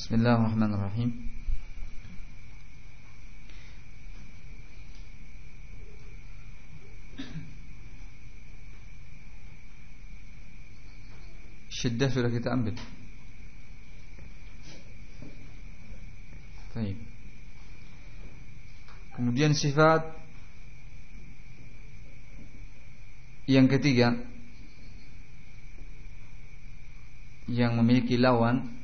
Bismillahirrahmanirrahim. Syiddah sudah kita ambil. Baik. Kemudian sifat yang ketiga yang memiliki lawan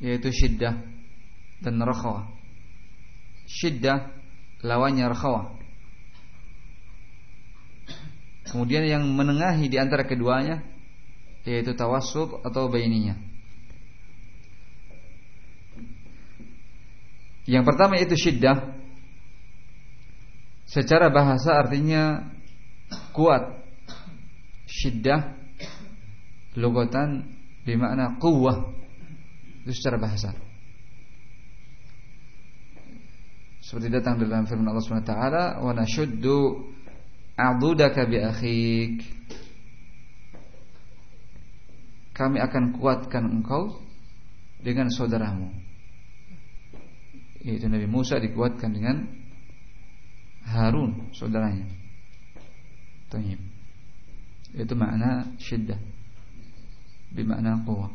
yaitu syiddah dan rakhawah. Syiddah lawannya rakhawah. Kemudian yang menengahi di antara keduanya yaitu tawassut atau baininya. Yang pertama itu syiddah Secara bahasa artinya kuat Syiddah Lugatan Bermakna kuwah Itu secara bahasa Seperti datang dalam firman Allah SWT Wa nashuddu A'dudaka bi akhik Kami akan kuatkan engkau Dengan saudaramu yaitu Nabi Musa dikuatkan dengan Harun saudaranya. Tayyib. Itu makna syiddah. Bermakna quwwah.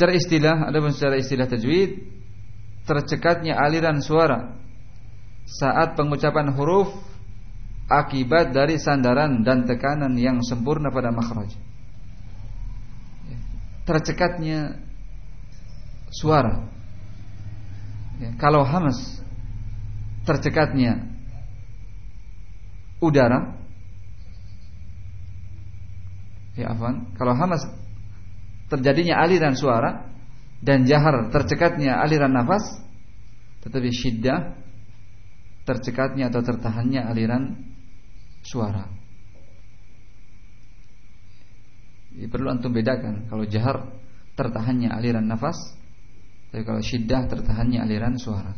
Secara istilah, adapun secara istilah tajwid, tercekatnya aliran suara saat pengucapan huruf akibat dari sandaran dan tekanan yang sempurna pada makhraj tercekatnya suara. Ya, kalau hamas tercekatnya udara, ya afan, kalau hamas terjadinya aliran suara dan jahar tercekatnya aliran nafas, tetapi syiddah tercekatnya atau tertahannya aliran suara. Ya, perlu antum bedakan kalau jahar tertahannya aliran nafas, tapi kalau syiddah tertahannya aliran suara.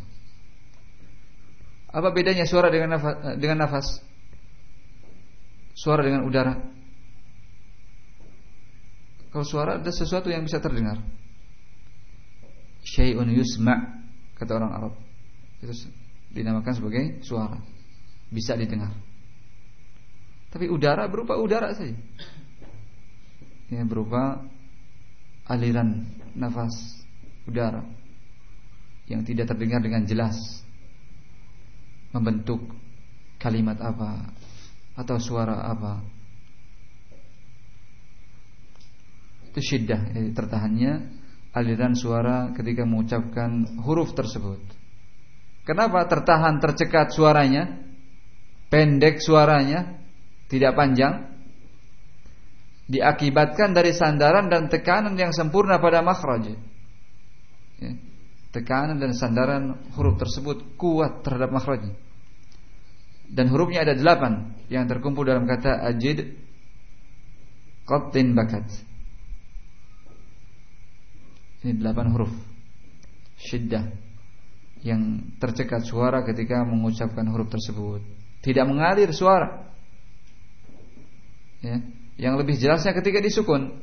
Apa bedanya suara dengan nafas, dengan nafas? Suara dengan udara. Kalau suara ada sesuatu yang bisa terdengar. Syai'un yusma' kata orang Arab. Itu dinamakan sebagai suara. Bisa didengar. Tapi udara berupa udara saja ya, berupa aliran nafas udara yang tidak terdengar dengan jelas membentuk kalimat apa atau suara apa itu syiddah ya, tertahannya aliran suara ketika mengucapkan huruf tersebut kenapa tertahan tercekat suaranya pendek suaranya tidak panjang diakibatkan dari sandaran dan tekanan yang sempurna pada makhraj. Ya. Tekanan dan sandaran huruf tersebut kuat terhadap makhrajnya. Dan hurufnya ada delapan yang terkumpul dalam kata ajid qattin bakat. Ini delapan huruf syiddah yang tercekat suara ketika mengucapkan huruf tersebut. Tidak mengalir suara. Ya, yang lebih jelasnya ketika disukun.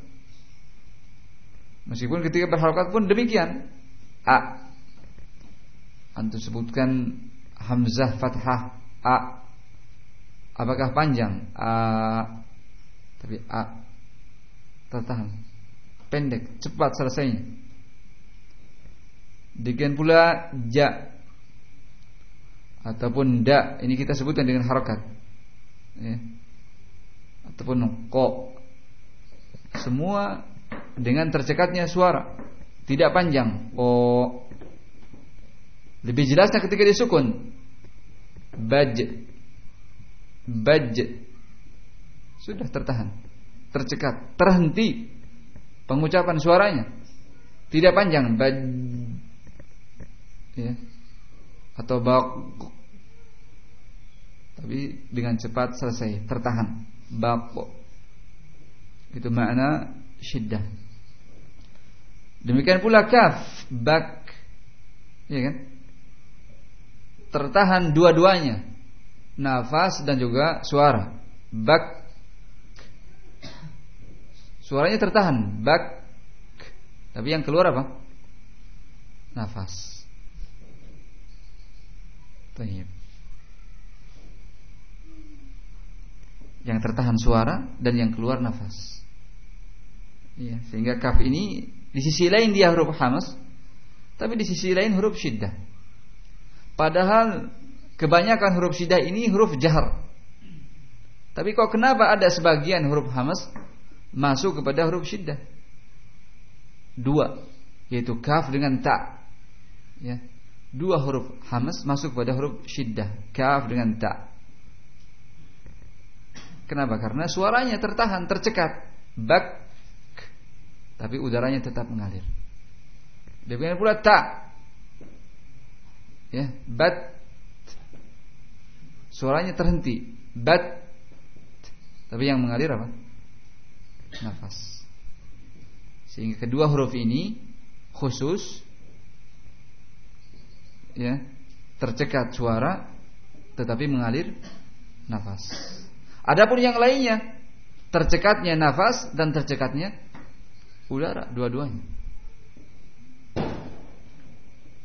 Meskipun ketika berharokat pun demikian. A. Antum sebutkan hamzah fathah A. Apakah panjang? A. Tapi A tertahan. Pendek, cepat selesainya. Demikian pula ja. Ataupun da. Ini kita sebutkan dengan harokat. Ya. Ataupun ko. Semua dengan tercekatnya suara. Tidak panjang. Ko. Lebih jelasnya ketika disukun. Baj. Baj. Sudah tertahan. Tercekat. Terhenti pengucapan suaranya. Tidak panjang. Baj ya atau bak tapi dengan cepat selesai tertahan baq itu makna syiddah demikian pula kaf bak ya kan tertahan dua-duanya nafas dan juga suara Bak. Suaranya tertahan. Bak. Tapi yang keluar apa? Nafas. Tayyib. Yang tertahan suara dan yang keluar nafas. Ya, sehingga kaf ini di sisi lain dia huruf hamas, tapi di sisi lain huruf syiddah. Padahal kebanyakan huruf syiddah ini huruf jahar. Tapi kok kenapa ada sebagian huruf hamas masuk kepada huruf syiddah? Dua, yaitu kaf dengan ta. Ya. Dua huruf hamas masuk pada huruf syiddah, kaf dengan ta. Kenapa? Karena suaranya tertahan, tercekat. Bak tapi udaranya tetap mengalir. Demikian pula ta. Ya, bat suaranya terhenti. Bat tapi yang mengalir apa? Nafas. Sehingga kedua huruf ini khusus ya, tercekat suara tetapi mengalir nafas. Adapun yang lainnya tercekatnya nafas dan tercekatnya udara dua-duanya.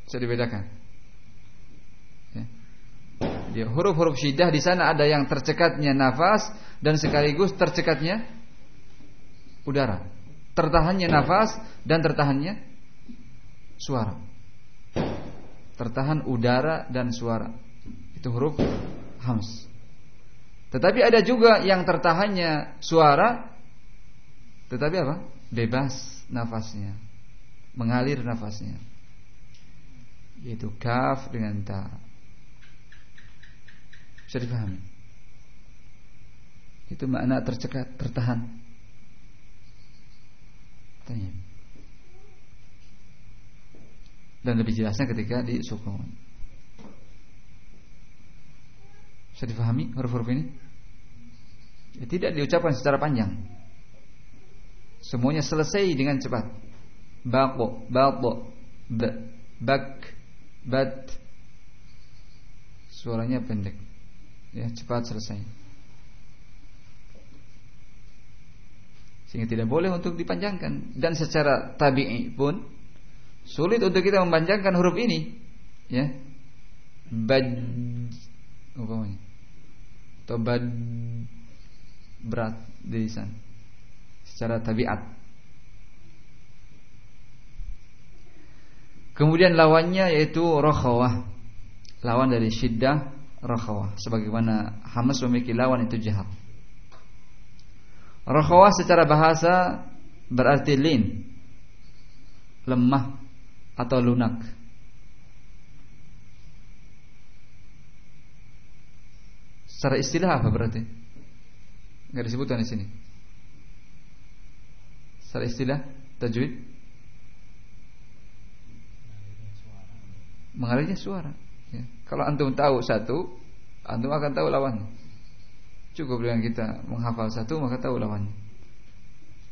Bisa dibedakan. Ya. huruf-huruf syiddah di sana ada yang tercekatnya nafas dan sekaligus tercekatnya udara. Tertahannya nafas dan tertahannya suara. Tertahan udara dan suara. Itu huruf hams. Tetapi ada juga yang tertahannya suara tetapi apa? Bebas nafasnya. Mengalir nafasnya. Yaitu kaf dengan ta. Bisa dipahami? Itu makna tercekat, tertahan. Tanya. Dan lebih jelasnya ketika di sukun. Bisa difahami huruf-huruf ini? Ya, tidak diucapkan secara panjang. Semuanya selesai dengan cepat. Baqo, baqo, bak, bat. Suaranya pendek. Ya, cepat selesai. Sehingga tidak boleh untuk dipanjangkan dan secara tabi'i pun sulit untuk kita memanjangkan huruf ini. Ya. Bad umpamanya. Atau bad berat di secara tabiat. Kemudian lawannya yaitu rakhawah. Lawan dari syiddah rakhawah sebagaimana hamas memiliki lawan itu jahab. Rakhawah secara bahasa berarti lin, lemah atau lunak. Secara istilah apa berarti? Enggak disebutkan di sini. Secara istilah tajwid mengalirnya suara. Ya. Kalau antum tahu satu, antum akan tahu lawannya. Cukup dengan kita menghafal satu maka tahu lawannya.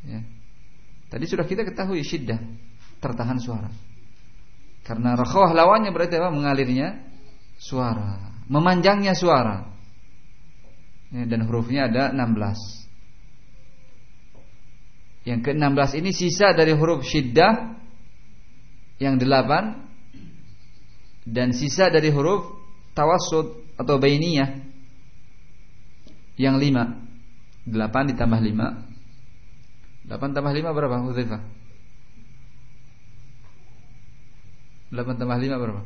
Ya. Tadi sudah kita ketahui syiddah tertahan suara. Karena rakhawah lawannya berarti apa? Mengalirnya suara, memanjangnya suara. Ya, dan hurufnya ada 16. Yang ke-16 ini sisa dari huruf syiddah yang 8 dan sisa dari huruf tawassud atau bainiyah yang lima Delapan ditambah lima Delapan tambah lima berapa Hudzaifah? Delapan tambah lima berapa?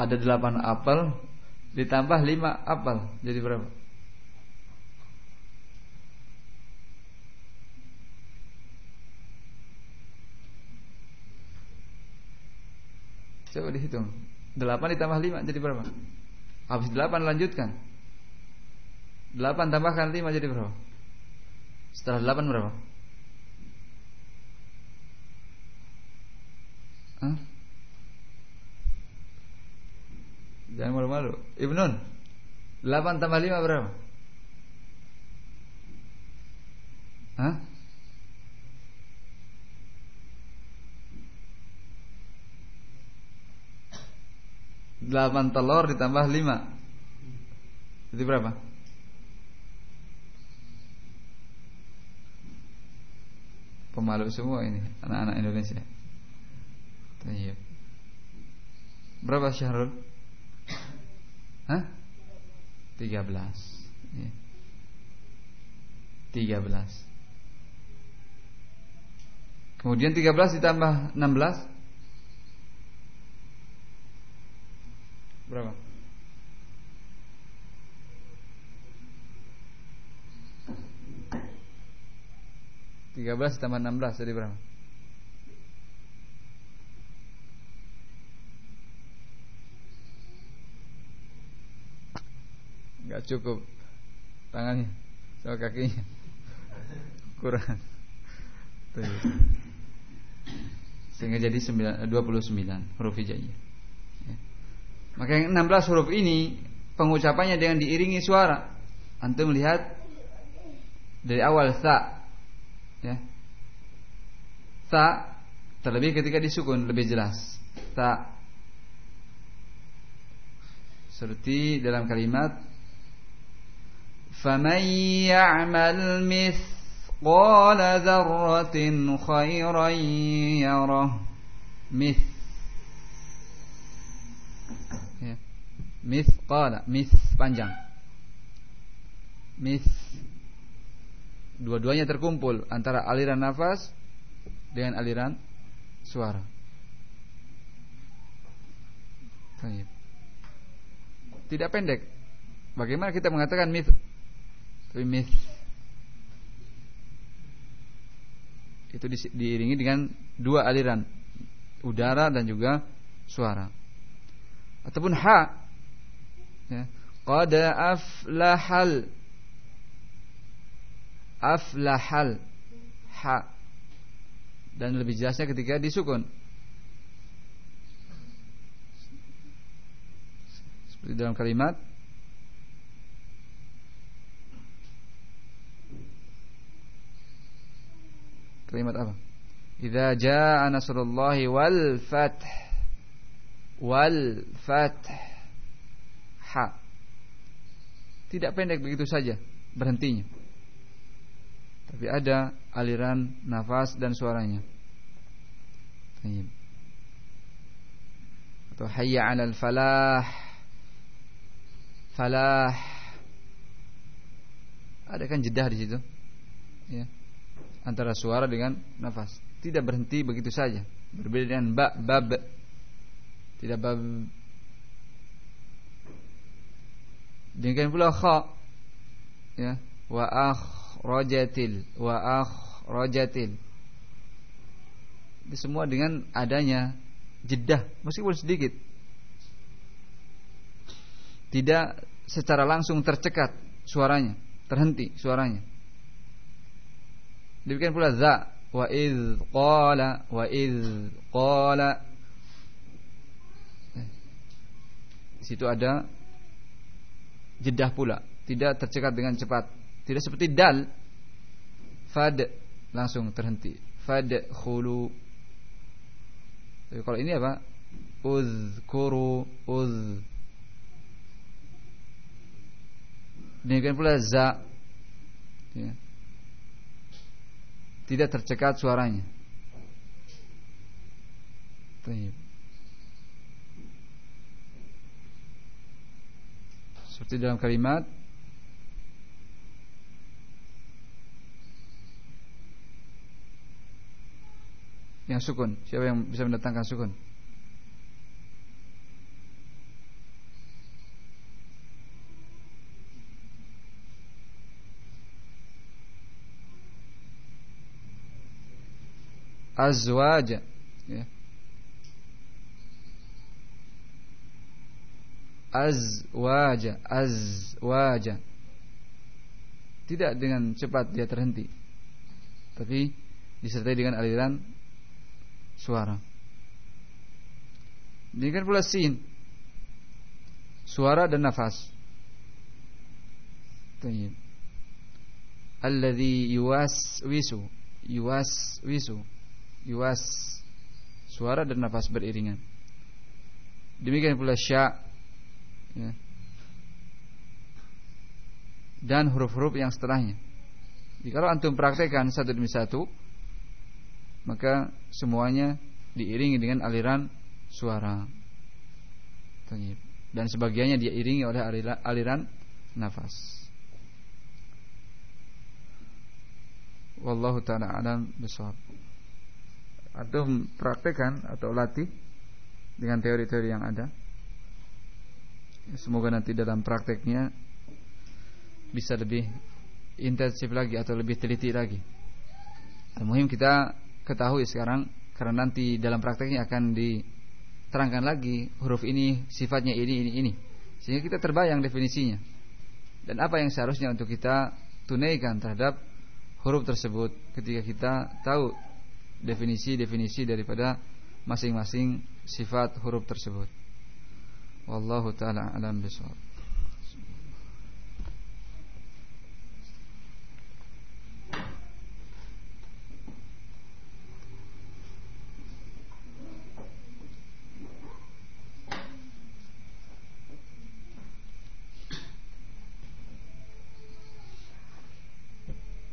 Ada delapan apel Ditambah lima apel Jadi berapa? Coba dihitung. 8 ditambah 5 jadi berapa? Habis 8 lanjutkan. 8 tambahkan 5 jadi berapa? Setelah 8 berapa? Hah? Jangan malu-malu. Ibnun. 8 tambah 5 berapa? Hah? 8 telur ditambah 5 Itu berapa? Pemalu semua ini Anak-anak Indonesia. Berapa Syahrul? Hah? 13 ya. 13 Kemudian 13 ditambah 16 Berapa? Tiga belas tambah enam belas jadi berapa? Enggak cukup tangannya sama kakinya kurang. Sehingga jadi 29 huruf hijaiyah. Maka yang 16 huruf ini pengucapannya dengan diiringi suara. Antum melihat dari awal sa ya. Sa terlebih ketika disukun lebih jelas. Sa seperti dalam kalimat فَمَن يَعْمَلْ مِثْقَالَ ذَرَّةٍ خَيْرًا يَرَهُ مثل Mithqala, mith panjang. Mith dua-duanya terkumpul antara aliran nafas dengan aliran suara. Tidak pendek. Bagaimana kita mengatakan mith? Tapi mith itu diiringi dengan dua aliran udara dan juga suara. Ataupun ha ya. Qad aflahal. Aflahal. Ha. Dan lebih jelasnya ketika disukun. Seperti dalam kalimat. Kalimat apa? Idza jaa nasrullahi wal fath. Wal fath ha. Tidak pendek begitu saja berhentinya. Tapi ada aliran nafas dan suaranya. Atau hayya 'alal falah. Falah. Ada kan jedah di situ. Ya. Antara suara dengan nafas. Tidak berhenti begitu saja. Berbeda dengan ba, bab. Tidak bab Demikian pula kha. Ya. Wa akhrajatil wa akhrajatil. Itu semua dengan adanya jedah meskipun sedikit. Tidak secara langsung tercekat suaranya terhenti suaranya. Demikian pula za wa iz qala wa qala. Di situ ada jedah pula, tidak tercekat dengan cepat. Tidak seperti dal fad langsung terhenti. Fad khulu. Tapi kalau ini apa? Uzkuru uz. Demikian pula za. Ya. Tidak tercekat suaranya. Seperti dalam kalimat yang sukun. Siapa yang bisa mendatangkan sukun? Azwaja ya. Azwaja azwaja. Tidak dengan cepat dia terhenti tapi disertai dengan aliran suara. Kan pula sin suara dan nafas. Tayyib. Alladhi yuwaswisu yuwaswisu yuwas suara dan nafas beriringan. Demikian pula sya ya. Dan huruf-huruf yang setelahnya. Jadi kalau antum praktekkan satu demi satu, maka semuanya diiringi dengan aliran suara. Dan sebagiannya diiringi oleh aliran nafas. Wallahu taala alam bisawab. Antum praktekkan atau latih dengan teori-teori yang ada. Semoga nanti dalam prakteknya bisa lebih intensif lagi atau lebih teliti lagi. Al-muhim kita ketahui sekarang karena nanti dalam prakteknya akan diterangkan lagi huruf ini sifatnya ini ini ini sehingga kita terbayang definisinya dan apa yang seharusnya untuk kita tunaikan terhadap huruf tersebut ketika kita tahu definisi-definisi daripada masing-masing sifat huruf tersebut. Wallahu taala alam bisawab.